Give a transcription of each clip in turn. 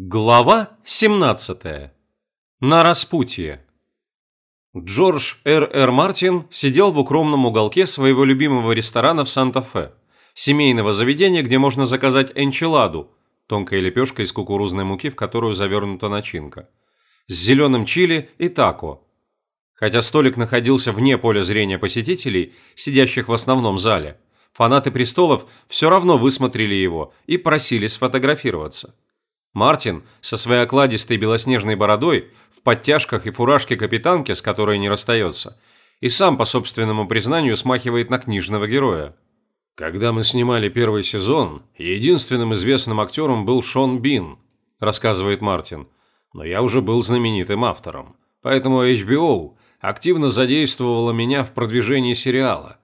Глава 17. На распутье. Джордж Р. Р. Мартин сидел в укромном уголке своего любимого ресторана в Санта-Фе, семейного заведения, где можно заказать энчиладу, тонкая лепешка из кукурузной муки, в которую завернута начинка, с зеленым чили и тако. Хотя столик находился вне поля зрения посетителей, сидящих в основном зале, фанаты престолов все равно высмотрели его и просили сфотографироваться. Мартин со своей окладистой белоснежной бородой, в подтяжках и фуражке капитанки, с которой не расстается, и сам, по собственному признанию, смахивает на книжного героя. «Когда мы снимали первый сезон, единственным известным актером был Шон Бин», рассказывает Мартин. «Но я уже был знаменитым автором, поэтому HBO активно задействовала меня в продвижении сериала.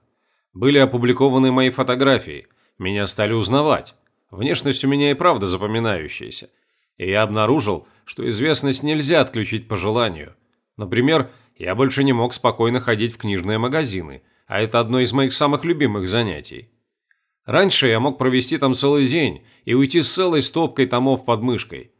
Были опубликованы мои фотографии, меня стали узнавать. Внешность у меня и правда запоминающаяся и я обнаружил, что известность нельзя отключить по желанию. Например, я больше не мог спокойно ходить в книжные магазины, а это одно из моих самых любимых занятий. Раньше я мог провести там целый день и уйти с целой стопкой томов под мышкой.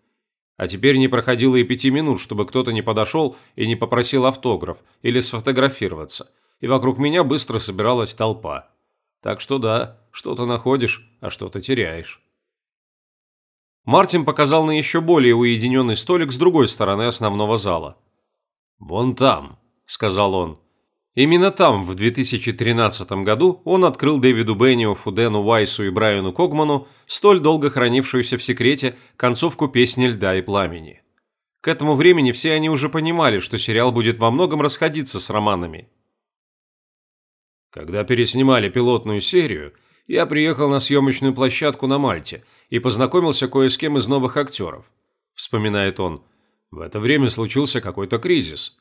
А теперь не проходило и пяти минут, чтобы кто-то не подошел и не попросил автограф или сфотографироваться, и вокруг меня быстро собиралась толпа. Так что да, что-то находишь, а что-то теряешь. Мартин показал на еще более уединенный столик с другой стороны основного зала. «Вон там», – сказал он. Именно там, в 2013 году, он открыл Дэвиду Бенниофу, Дэну Уайсу и Брайану Когману столь долго хранившуюся в секрете концовку песни «Льда и пламени». К этому времени все они уже понимали, что сериал будет во многом расходиться с романами. Когда переснимали пилотную серию – я приехал на съемочную площадку на Мальте и познакомился кое с кем из новых актеров. Вспоминает он. В это время случился какой-то кризис.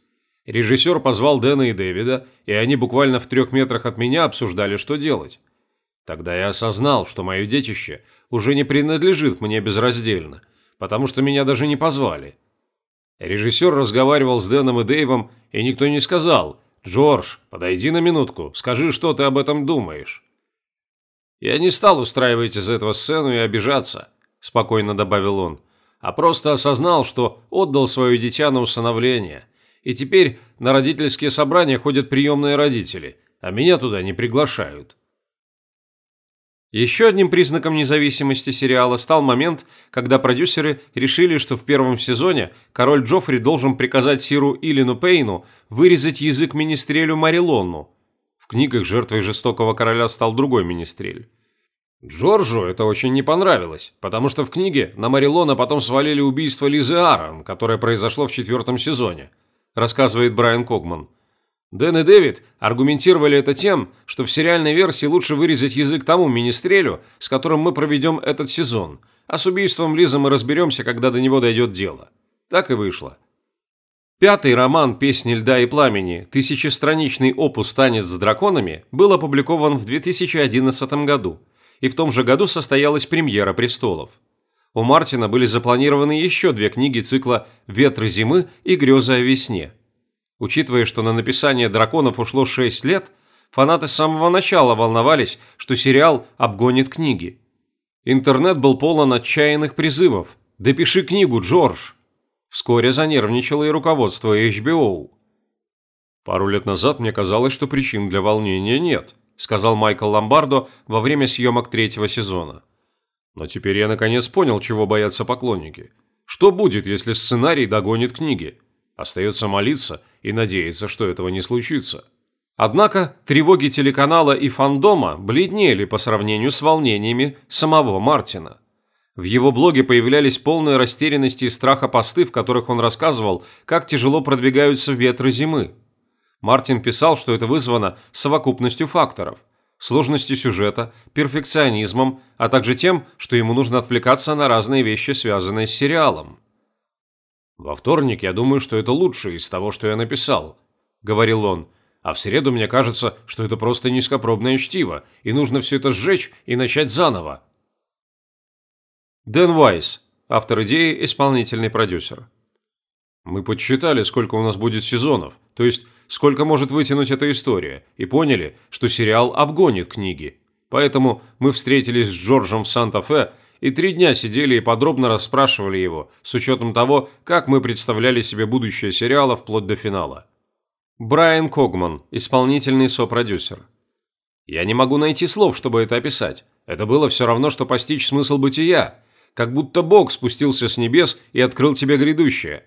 Режиссер позвал Дэна и Дэвида, и они буквально в трех метрах от меня обсуждали, что делать. Тогда я осознал, что мое детище уже не принадлежит мне безраздельно, потому что меня даже не позвали. Режиссер разговаривал с Дэном и Дэйвом, и никто не сказал «Джордж, подойди на минутку, скажи, что ты об этом думаешь». «Я не стал устраивать из этого сцену и обижаться», – спокойно добавил он, «а просто осознал, что отдал свое дитя на усыновление, и теперь на родительские собрания ходят приемные родители, а меня туда не приглашают». Еще одним признаком независимости сериала стал момент, когда продюсеры решили, что в первом сезоне король Джоффри должен приказать Сиру Илину Пейну вырезать язык министрелю Марилонну, в книгах жертвой жестокого короля стал другой министрель. Джорджу это очень не понравилось, потому что в книге на Марилона потом свалили убийство Лизы Аарон, которое произошло в четвертом сезоне, рассказывает Брайан Когман. Дэн и Дэвид аргументировали это тем, что в сериальной версии лучше вырезать язык тому министрелю, с которым мы проведем этот сезон, а с убийством Лизы мы разберемся, когда до него дойдет дело. Так и вышло. Пятый роман «Песни льда и пламени», тысячестраничный опус «Танец с драконами» был опубликован в 2011 году, и в том же году состоялась премьера «Престолов». У Мартина были запланированы еще две книги цикла «Ветры зимы» и «Грезы о весне». Учитывая, что на написание «Драконов» ушло 6 лет, фанаты с самого начала волновались, что сериал обгонит книги. Интернет был полон отчаянных призывов «Допиши книгу, Джордж!» Вскоре занервничало и руководство HBO. «Пару лет назад мне казалось, что причин для волнения нет», сказал Майкл Ломбардо во время съемок третьего сезона. «Но теперь я наконец понял, чего боятся поклонники. Что будет, если сценарий догонит книги? Остается молиться и надеяться, что этого не случится». Однако тревоги телеканала и фандома бледнели по сравнению с волнениями самого Мартина. В его блоге появлялись полные растерянности и страха посты, в которых он рассказывал, как тяжело продвигаются ветры зимы. Мартин писал, что это вызвано совокупностью факторов – сложностью сюжета, перфекционизмом, а также тем, что ему нужно отвлекаться на разные вещи, связанные с сериалом. «Во вторник я думаю, что это лучшее из того, что я написал», – говорил он. «А в среду мне кажется, что это просто низкопробное чтиво, и нужно все это сжечь и начать заново». Дэн Вайс, автор идеи, исполнительный продюсер. Мы подсчитали, сколько у нас будет сезонов, то есть сколько может вытянуть эта история, и поняли, что сериал обгонит книги. Поэтому мы встретились с Джорджем в Санта-Фе и три дня сидели и подробно расспрашивали его, с учетом того, как мы представляли себе будущее сериала вплоть до финала. Брайан Когман, исполнительный сопродюсер. Я не могу найти слов, чтобы это описать. Это было все равно, что постичь смысл бытия, как будто Бог спустился с небес и открыл тебе грядущее.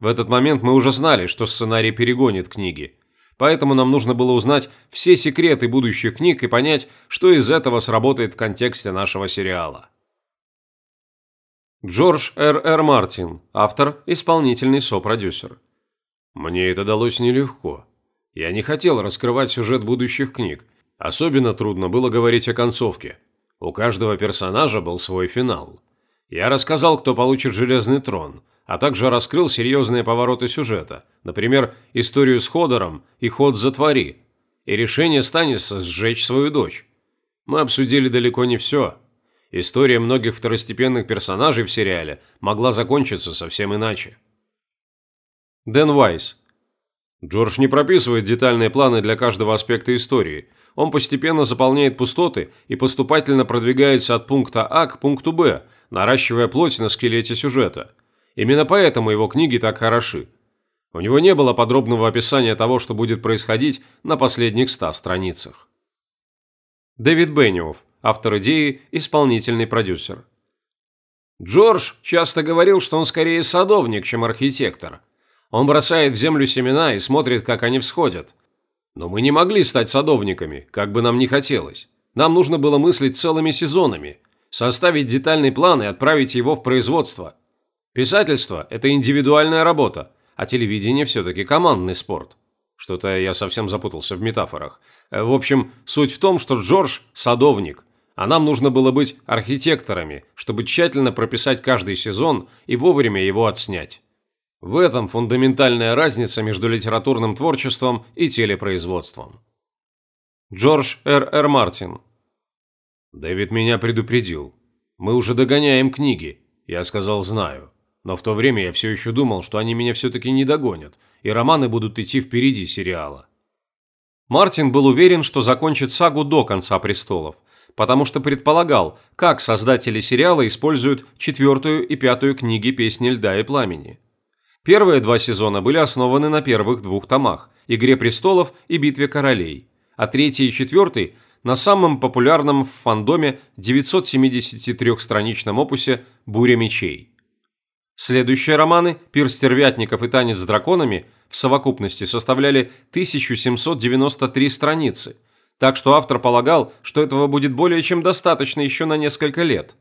В этот момент мы уже знали, что сценарий перегонит книги. Поэтому нам нужно было узнать все секреты будущих книг и понять, что из этого сработает в контексте нашего сериала. Джордж Р. Р. Мартин, автор, исполнительный сопродюсер. Мне это далось нелегко. Я не хотел раскрывать сюжет будущих книг. Особенно трудно было говорить о концовке. У каждого персонажа был свой финал. Я рассказал, кто получит Железный трон – а также раскрыл серьезные повороты сюжета, например, историю с Ходором и ход «Затвори», и решение Станиса сжечь свою дочь. Мы обсудили далеко не все. История многих второстепенных персонажей в сериале могла закончиться совсем иначе. Дэн Вайс. Джордж не прописывает детальные планы для каждого аспекта истории. Он постепенно заполняет пустоты и поступательно продвигается от пункта А к пункту Б, наращивая плоть на скелете сюжета – Именно поэтому его книги так хороши. У него не было подробного описания того, что будет происходить на последних ста страницах. Дэвид Бенниофф, автор идеи, исполнительный продюсер. Джордж часто говорил, что он скорее садовник, чем архитектор. Он бросает в землю семена и смотрит, как они всходят. Но мы не могли стать садовниками, как бы нам ни хотелось. Нам нужно было мыслить целыми сезонами, составить детальный план и отправить его в производство – Писательство – это индивидуальная работа, а телевидение все-таки командный спорт. Что-то я совсем запутался в метафорах. Э, в общем, суть в том, что Джордж – садовник, а нам нужно было быть архитекторами, чтобы тщательно прописать каждый сезон и вовремя его отснять. В этом фундаментальная разница между литературным творчеством и телепроизводством. Джордж Р. Р. Мартин Дэвид меня предупредил. Мы уже догоняем книги. Я сказал «знаю». Но в то время я все еще думал, что они меня все-таки не догонят, и романы будут идти впереди сериала. Мартин был уверен, что закончит сагу до конца престолов, потому что предполагал, как создатели сериала используют четвертую и пятую книги «Песни льда и пламени». Первые два сезона были основаны на первых двух томах «Игре престолов» и «Битве королей», а третий и четвертый – на самом популярном в фандоме 973-страничном опусе «Буря мечей». Следующие романы «Пир стервятников» и «Танец с драконами» в совокупности составляли 1793 страницы, так что автор полагал, что этого будет более чем достаточно еще на несколько лет.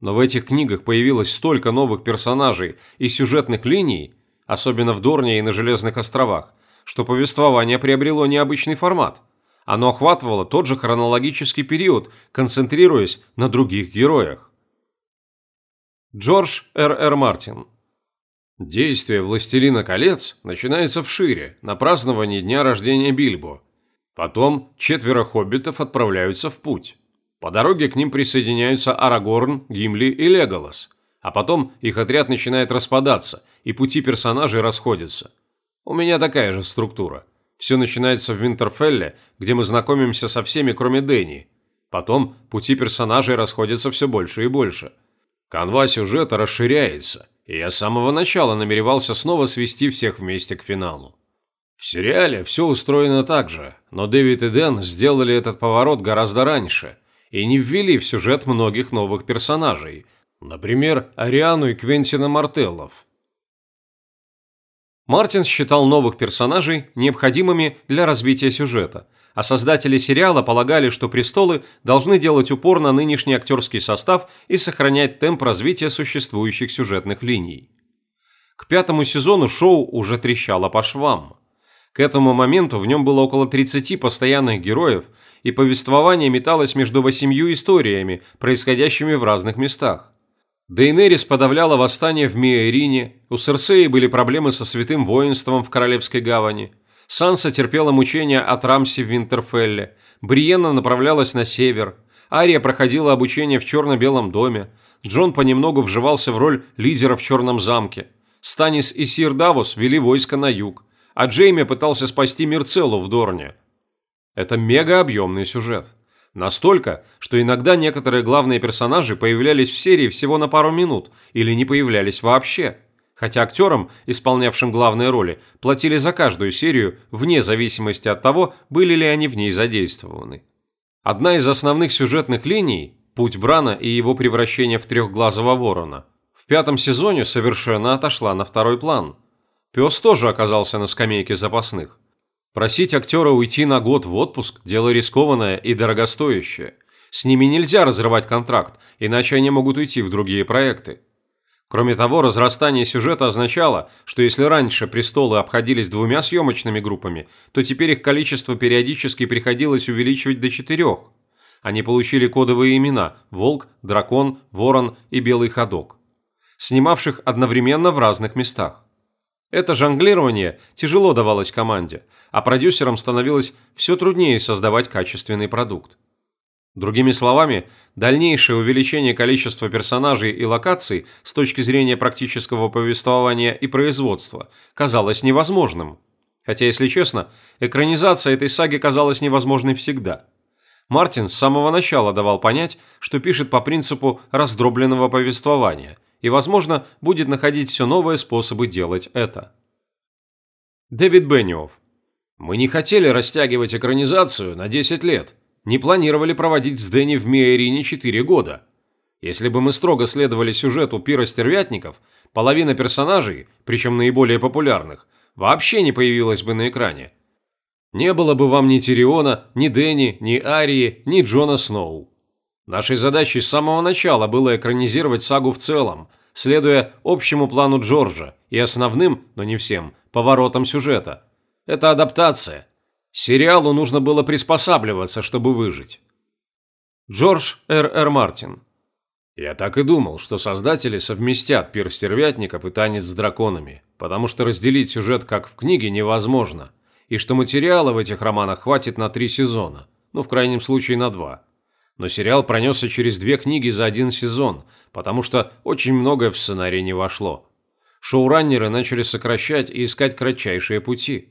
Но в этих книгах появилось столько новых персонажей и сюжетных линий, особенно в Дорне и на Железных островах, что повествование приобрело необычный формат. Оно охватывало тот же хронологический период, концентрируясь на других героях. Джордж Р. Р. Мартин. Действие «Властелина колец» начинается в Шире, на праздновании дня рождения Бильбо. Потом четверо хоббитов отправляются в путь. По дороге к ним присоединяются Арагорн, Гимли и Леголас. А потом их отряд начинает распадаться, и пути персонажей расходятся. У меня такая же структура. Все начинается в Винтерфелле, где мы знакомимся со всеми, кроме Дэнни. Потом пути персонажей расходятся все больше и больше – Канва сюжета расширяется, и я с самого начала намеревался снова свести всех вместе к финалу. В сериале все устроено так же, но Дэвид и Дэн сделали этот поворот гораздо раньше и не ввели в сюжет многих новых персонажей, например, Ариану и Квентина Мартеллов. Мартин считал новых персонажей необходимыми для развития сюжета – а создатели сериала полагали, что «Престолы» должны делать упор на нынешний актерский состав и сохранять темп развития существующих сюжетных линий. К пятому сезону шоу уже трещало по швам. К этому моменту в нем было около 30 постоянных героев, и повествование металось между восемью историями, происходящими в разных местах. Дейнерис подавляла восстание в Миэрине, у Серсеи были проблемы со святым воинством в Королевской гавани – Санса терпела мучения от Рамси в Винтерфелле, Бриенна направлялась на север, Ария проходила обучение в черно-белом доме, Джон понемногу вживался в роль лидера в Черном замке, Станис и Сир Давус вели войско на юг, а Джейми пытался спасти Мирцеллу в Дорне. Это мегаобъемный сюжет. Настолько, что иногда некоторые главные персонажи появлялись в серии всего на пару минут или не появлялись вообще. Хотя актерам, исполнявшим главные роли, платили за каждую серию вне зависимости от того, были ли они в ней задействованы. Одна из основных сюжетных линий – путь Брана и его превращение в трехглазого ворона – в пятом сезоне совершенно отошла на второй план. Пес тоже оказался на скамейке запасных. Просить актера уйти на год в отпуск – дело рискованное и дорогостоящее. С ними нельзя разрывать контракт, иначе они могут уйти в другие проекты. Кроме того, разрастание сюжета означало, что если раньше «Престолы» обходились двумя съемочными группами, то теперь их количество периодически приходилось увеличивать до четырех. Они получили кодовые имена – Волк, Дракон, Ворон и Белый Ходок, снимавших одновременно в разных местах. Это жонглирование тяжело давалось команде, а продюсерам становилось все труднее создавать качественный продукт. Другими словами, дальнейшее увеличение количества персонажей и локаций с точки зрения практического повествования и производства казалось невозможным. Хотя, если честно, экранизация этой саги казалась невозможной всегда. Мартин с самого начала давал понять, что пишет по принципу раздробленного повествования и, возможно, будет находить все новые способы делать это. Дэвид Бенниофф мы не хотели растягивать экранизацию на 10 лет. Не планировали проводить с Дэнни в Миэрине 4 года. Если бы мы строго следовали сюжету пира стервятников, половина персонажей, причем наиболее популярных, вообще не появилась бы на экране. Не было бы вам ни Тириона, ни Дэнни, ни Арии, ни Джона Сноу. Нашей задачей с самого начала было экранизировать сагу в целом, следуя общему плану Джорджа и основным, но не всем, поворотам сюжета – это адаптация. Сериалу нужно было приспосабливаться, чтобы выжить. Джордж Р. Р. Мартин. Я так и думал, что создатели совместят пир стервятников и танец с драконами, потому что разделить сюжет как в книге невозможно, и что материала в этих романах хватит на три сезона, ну, в крайнем случае на два. Но сериал пронесся через две книги за один сезон, потому что очень многое в сценарий не вошло. Шоураннеры начали сокращать и искать кратчайшие пути.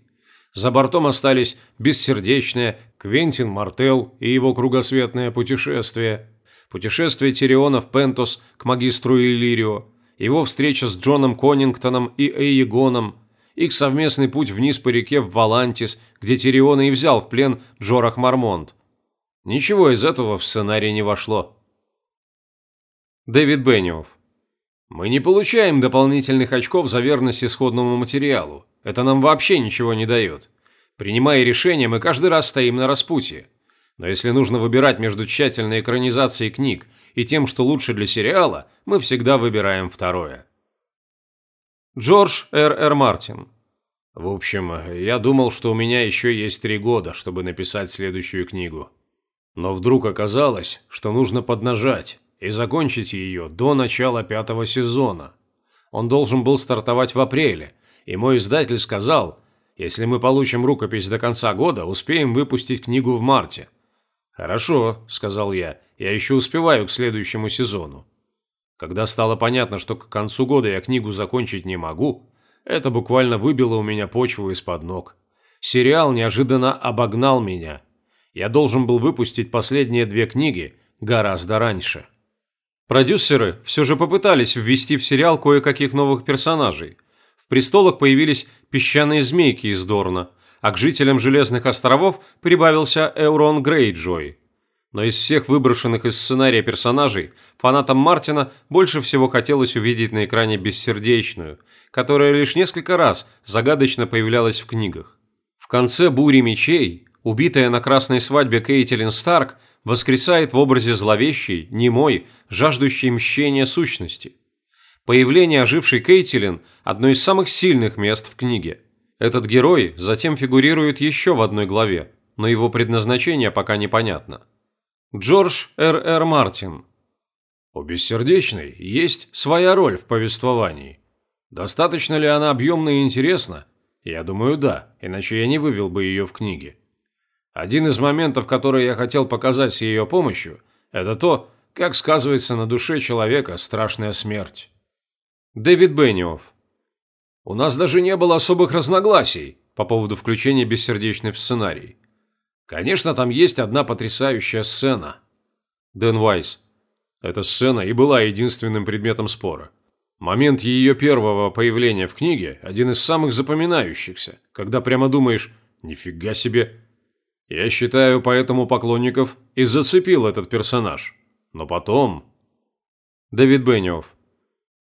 За бортом остались бессердечные Квентин Мартел и его кругосветное путешествие, путешествие Тириона в Пентос к магистру Иллирио, его встреча с Джоном Коннингтоном и Эйегоном, их совместный путь вниз по реке в Валантис, где Тириона и взял в плен Джорах Мармонт. Ничего из этого в сценарий не вошло. Дэвид Бенниофф. Мы не получаем дополнительных очков за верность исходному материалу. Это нам вообще ничего не дает. Принимая решения, мы каждый раз стоим на распутье. Но если нужно выбирать между тщательной экранизацией книг и тем, что лучше для сериала, мы всегда выбираем второе. Джордж Р. Р. Мартин В общем, я думал, что у меня еще есть три года, чтобы написать следующую книгу. Но вдруг оказалось, что нужно поднажать и закончить ее до начала пятого сезона. Он должен был стартовать в апреле – и мой издатель сказал, если мы получим рукопись до конца года, успеем выпустить книгу в марте. «Хорошо», – сказал я, – «я еще успеваю к следующему сезону». Когда стало понятно, что к концу года я книгу закончить не могу, это буквально выбило у меня почву из-под ног. Сериал неожиданно обогнал меня. Я должен был выпустить последние две книги гораздо раньше. Продюсеры все же попытались ввести в сериал кое-каких новых персонажей, в престолах появились песчаные змейки из Дорна, а к жителям Железных островов прибавился Эурон Грейджой. Но из всех выброшенных из сценария персонажей, фанатам Мартина больше всего хотелось увидеть на экране бессердечную, которая лишь несколько раз загадочно появлялась в книгах. В конце «Бури мечей» убитая на красной свадьбе Кейтилин Старк воскресает в образе зловещей, немой, жаждущей мщения сущности – Появление ожившей Кейтилин – одно из самых сильных мест в книге. Этот герой затем фигурирует еще в одной главе, но его предназначение пока непонятно. Джордж Р. Р. Мартин. У Бессердечной есть своя роль в повествовании. Достаточно ли она объемна и интересна? Я думаю, да, иначе я не вывел бы ее в книге. Один из моментов, который я хотел показать с ее помощью, это то, как сказывается на душе человека страшная смерть. Дэвид Бенниофф. У нас даже не было особых разногласий по поводу включения бессердечной в сценарий. Конечно, там есть одна потрясающая сцена. Дэн Вайс. Эта сцена и была единственным предметом спора. Момент ее первого появления в книге – один из самых запоминающихся, когда прямо думаешь «нифига себе». Я считаю, поэтому поклонников и зацепил этот персонаж. Но потом... Дэвид Бенниофф.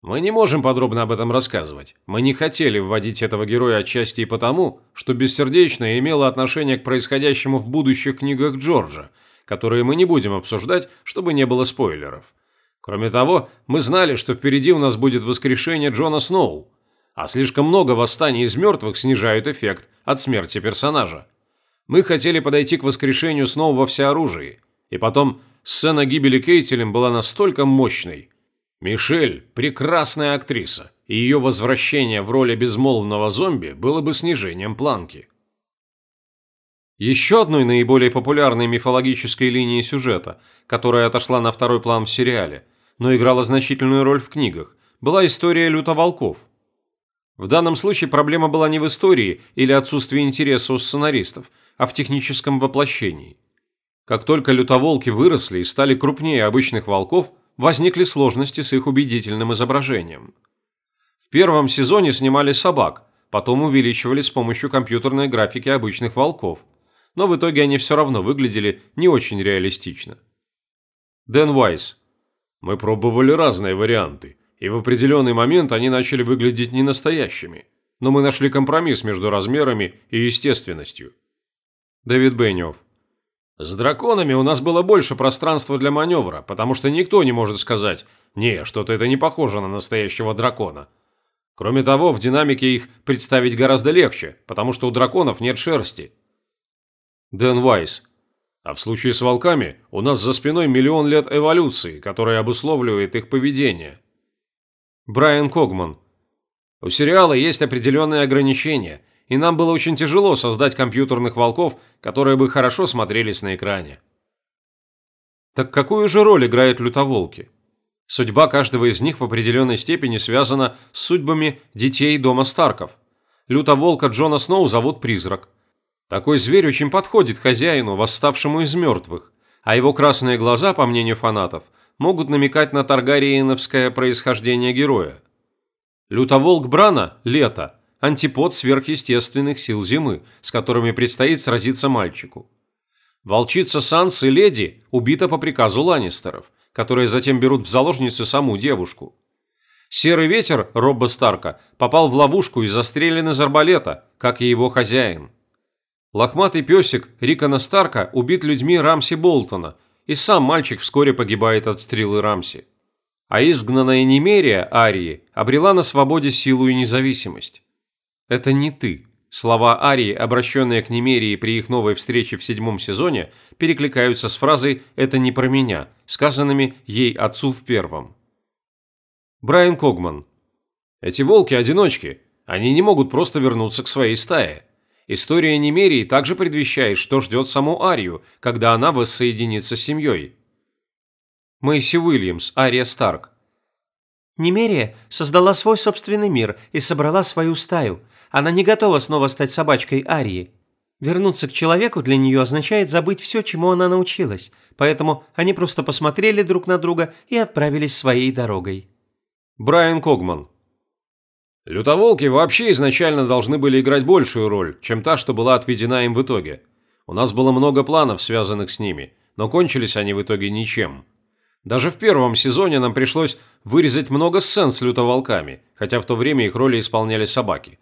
Мы не можем подробно об этом рассказывать. Мы не хотели вводить этого героя отчасти и потому, что бессердечное имело отношение к происходящему в будущих книгах Джорджа, которые мы не будем обсуждать, чтобы не было спойлеров. Кроме того, мы знали, что впереди у нас будет воскрешение Джона Сноу, а слишком много восстаний из мертвых снижают эффект от смерти персонажа. Мы хотели подойти к воскрешению Сноу во всеоружии, и потом сцена гибели Кейтелем была настолько мощной. Мишель – прекрасная актриса, и ее возвращение в роли безмолвного зомби было бы снижением планки. Еще одной наиболее популярной мифологической линией сюжета, которая отошла на второй план в сериале – но играла значительную роль в книгах, была история лютоволков. В данном случае проблема была не в истории или отсутствии интереса у сценаристов, а в техническом воплощении. Как только лютоволки выросли и стали крупнее обычных волков, возникли сложности с их убедительным изображением. В первом сезоне снимали собак, потом увеличивали с помощью компьютерной графики обычных волков, но в итоге они все равно выглядели не очень реалистично. Дэн Вайс, мы пробовали разные варианты, и в определенный момент они начали выглядеть ненастоящими. Но мы нашли компромисс между размерами и естественностью. Дэвид Бенниофф. С драконами у нас было больше пространства для маневра, потому что никто не может сказать «Не, что-то это не похоже на настоящего дракона». Кроме того, в динамике их представить гораздо легче, потому что у драконов нет шерсти. Дэн Вайс. А в случае с волками у нас за спиной миллион лет эволюции, которая обусловливает их поведение. Брайан Когман. У сериала есть определенные ограничения, и нам было очень тяжело создать компьютерных волков, которые бы хорошо смотрелись на экране. Так какую же роль играют лютоволки? Судьба каждого из них в определенной степени связана с судьбами детей дома Старков. Лютоволка Джона Сноу зовут Призрак. Такой зверь очень подходит хозяину, восставшему из мертвых, а его красные глаза, по мнению фанатов, могут намекать на таргариеновское происхождение героя. Лютоволк Брана – лето, антипод сверхъестественных сил зимы, с которыми предстоит сразиться мальчику. Волчица Сансы Леди убита по приказу Ланнистеров, которые затем берут в заложницы саму девушку. Серый ветер Робба Старка попал в ловушку и застрелен из арбалета, как и его хозяин. Лохматый песик Рикона Старка убит людьми Рамси Болтона, и сам мальчик вскоре погибает от стрелы Рамси. А изгнанная Немерия Арии обрела на свободе силу и независимость. «Это не ты». Слова Арии, обращенные к Немерии при их новой встрече в седьмом сезоне, перекликаются с фразой «это не про меня», сказанными ей отцу в первом. Брайан Когман. Эти волки-одиночки. Они не могут просто вернуться к своей стае. История Немерии также предвещает, что ждет саму Арию, когда она воссоединится с семьей. Мэйси Уильямс, Ария Старк. Немерия создала свой собственный мир и собрала свою стаю. Она не готова снова стать собачкой Арии. Вернуться к человеку для нее означает забыть все, чему она научилась, поэтому они просто посмотрели друг на друга и отправились своей дорогой. Брайан Когман, Лютоволки вообще изначально должны были играть большую роль, чем та, что была отведена им в итоге. У нас было много планов, связанных с ними, но кончились они в итоге ничем. Даже в первом сезоне нам пришлось вырезать много сцен с лютоволками, хотя в то время их роли исполняли собаки.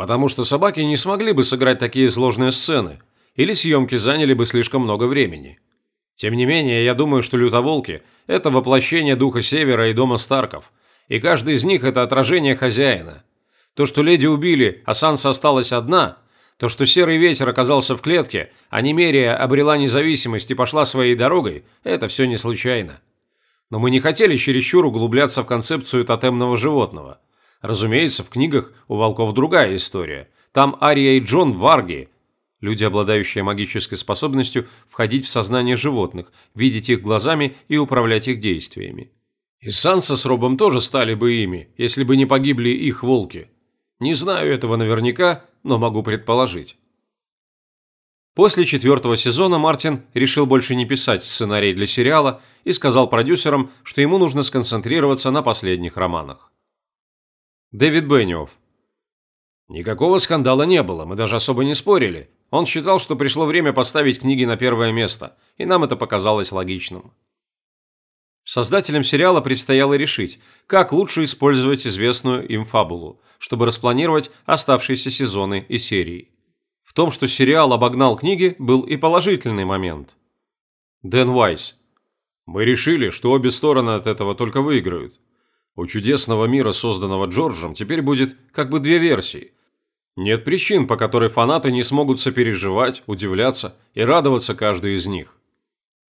Потому что собаки не смогли бы сыграть такие сложные сцены, или съемки заняли бы слишком много времени. Тем не менее, я думаю, что лютоволки – это воплощение духа Севера и дома Старков – и каждый из них – это отражение хозяина. То, что леди убили, а Санса осталась одна, то, что серый ветер оказался в клетке, а Немерия обрела независимость и пошла своей дорогой – это все не случайно. Но мы не хотели чересчур углубляться в концепцию тотемного животного. Разумеется, в книгах у волков другая история. Там Ария и Джон варги – люди, обладающие магической способностью входить в сознание животных, видеть их глазами и управлять их действиями. И Санса с Робом тоже стали бы ими, если бы не погибли их волки. Не знаю этого наверняка, но могу предположить. После четвертого сезона Мартин решил больше не писать сценарий для сериала и сказал продюсерам, что ему нужно сконцентрироваться на последних романах. Дэвид Бенниофф. Никакого скандала не было, мы даже особо не спорили. Он считал, что пришло время поставить книги на первое место, и нам это показалось логичным. Создателям сериала предстояло решить, как лучше использовать известную им фабулу, чтобы распланировать оставшиеся сезоны и серии. В том, что сериал обогнал книги, был и положительный момент. Дэн Уайс. Мы решили, что обе стороны от этого только выиграют. У чудесного мира, созданного Джорджем, теперь будет как бы две версии. Нет причин, по которой фанаты не смогут сопереживать, удивляться и радоваться каждой из них.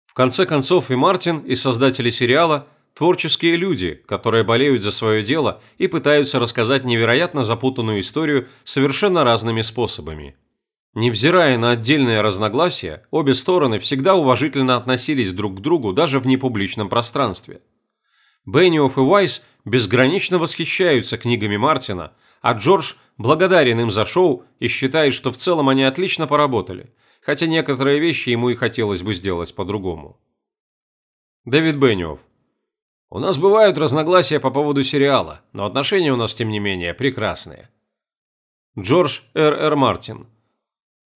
В конце концов и Мартин, и создатели сериала – творческие люди, которые болеют за свое дело и пытаются рассказать невероятно запутанную историю совершенно разными способами – Невзирая на отдельные разногласия, обе стороны всегда уважительно относились друг к другу даже в непубличном пространстве. Бенниофф и Уайс безгранично восхищаются книгами Мартина, а Джордж благодарен им за шоу и считает, что в целом они отлично поработали, хотя некоторые вещи ему и хотелось бы сделать по-другому. Дэвид Бенниофф. У нас бывают разногласия по поводу сериала, но отношения у нас, тем не менее, прекрасные. Джордж Р. Р. Мартин.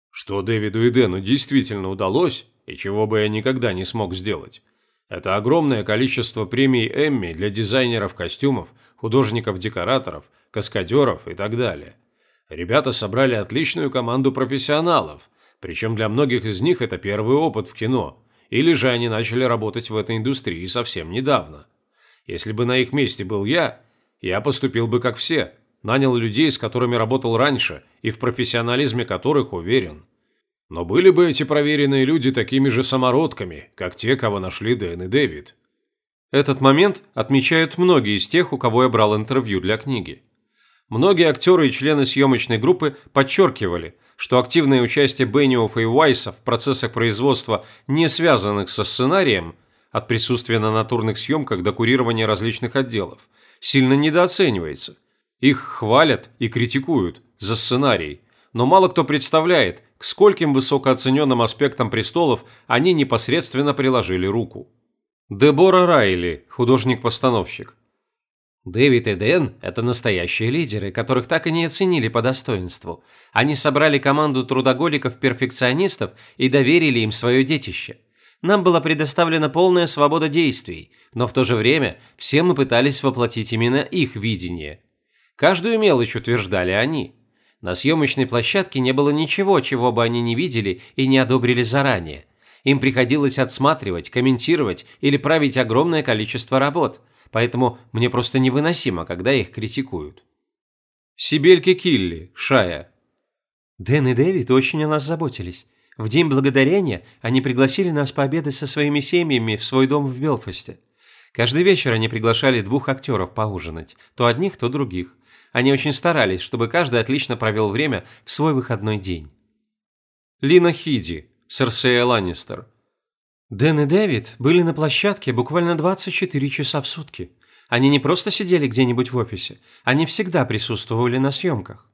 Что Дэвиду и Дэну действительно удалось, и чего бы я никогда не смог сделать, это огромное количество премий Эмми для дизайнеров костюмов, художников-декораторов, каскадеров и так далее. Ребята собрали отличную команду профессионалов, причем для многих из них это первый опыт в кино, или же они начали работать в этой индустрии совсем недавно. Если бы на их месте был я, я поступил бы как все, нанял людей, с которыми работал раньше и в профессионализме которых уверен. Но были бы эти проверенные люди такими же самородками, как те, кого нашли Дэн и Дэвид. Этот момент отмечают многие из тех, у кого я брал интервью для книги. Многие актеры и члены съемочной группы подчеркивали, что активное участие Бенниоффа и Уайса в процессах производства, не связанных со сценарием, от присутствия на натурных съемках до курирования различных отделов, сильно недооценивается – их хвалят и критикуют за сценарий, но мало кто представляет, к скольким высокооцененным аспектам престолов они непосредственно приложили руку. Дебора Райли, художник-постановщик. Дэвид и Дэн – это настоящие лидеры, которых так и не оценили по достоинству. Они собрали команду трудоголиков-перфекционистов и доверили им свое детище. Нам была предоставлена полная свобода действий, но в то же время все мы пытались воплотить именно их видение – Каждую мелочь утверждали они. На съемочной площадке не было ничего, чего бы они не видели и не одобрили заранее. Им приходилось отсматривать, комментировать или править огромное количество работ, поэтому мне просто невыносимо, когда их критикуют. Сибельки Килли, Шая. Дэн и Дэвид очень о нас заботились. В День Благодарения они пригласили нас пообедать со своими семьями в свой дом в Белфасте. Каждый вечер они приглашали двух актеров поужинать, то одних, то других. Они очень старались, чтобы каждый отлично провел время в свой выходной день. Лина Хиди, Серсея Ланнистер. Дэн и Дэвид были на площадке буквально 24 часа в сутки. Они не просто сидели где-нибудь в офисе, они всегда присутствовали на съемках.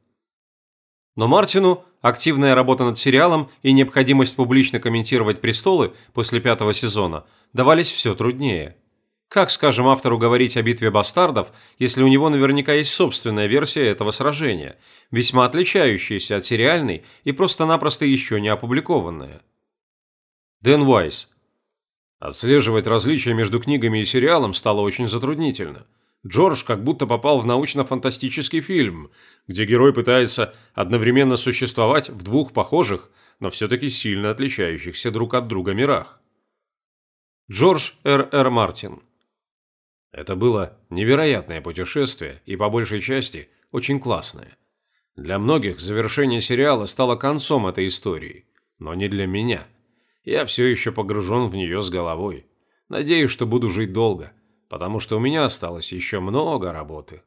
Но Мартину активная работа над сериалом и необходимость публично комментировать «Престолы» после пятого сезона давались все труднее – как, скажем, автору говорить о битве бастардов, если у него наверняка есть собственная версия этого сражения, весьма отличающаяся от сериальной и просто-напросто еще не опубликованная? Дэн Уайс. Отслеживать различия между книгами и сериалом стало очень затруднительно. Джордж как будто попал в научно-фантастический фильм, где герой пытается одновременно существовать в двух похожих, но все-таки сильно отличающихся друг от друга мирах. Джордж Р. Р. Мартин это было невероятное путешествие и, по большей части, очень классное. Для многих завершение сериала стало концом этой истории, но не для меня. Я все еще погружен в нее с головой. Надеюсь, что буду жить долго, потому что у меня осталось еще много работы.